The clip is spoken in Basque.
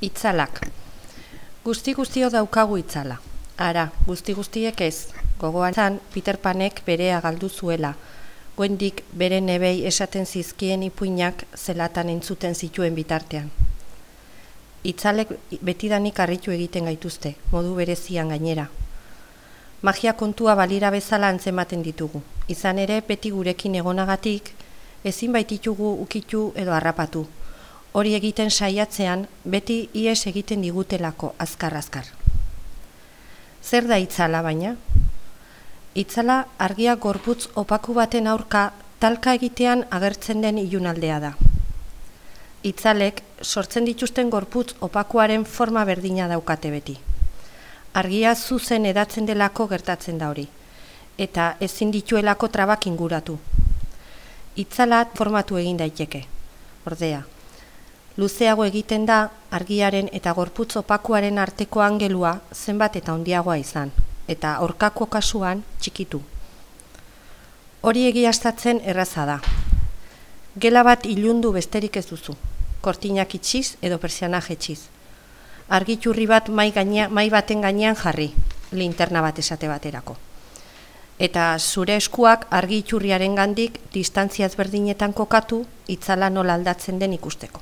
Itzalak. Guzti guztio daukagu itzala. Ara, guzti guztiek ez. Gogoan zan, Peter Panek berea galdu zuela. Goendik bere nebei esaten zizkien ipuinak zelatan entzuten zituen bitartean. Itzalek betidanik harritu egiten gaituzte, modu berezian gainera. Magia kontua balira bezala antzematen ditugu. Izan ere, beti gurekin egonagatik, ezin baititugu ukitu edo harrapatu, hori egiten saiatzean beti ies egiten digutelako azkar-azkar. Zer da itzala baina? Itzala argia gorputz opaku baten aurka talka egitean agertzen den ilunaldea da. Itzalek sortzen dituzten gorputz opakuaren forma berdina daukate beti. Argia zuzen edatzen delako gertatzen da hori, eta ezin dituelako trabak inguratu. Itzala formatu egin daiteke, ordea, luzeago egiten da argiaren eta gorputz opakuaren arteko angelua zenbat eta handiagoa izan, eta aurkako kasuan txikitu. Hori egiaztatzen erraza da. Gela bat ilundu besterik ez duzu, kortinak itxiz edo persiana jetxiz. Argiturri bat mai, gaina, mai baten gainean jarri, linterna bat esate baterako. Eta zure eskuak argi gandik distantziaz berdinetan kokatu, itzala nola aldatzen den ikusteko.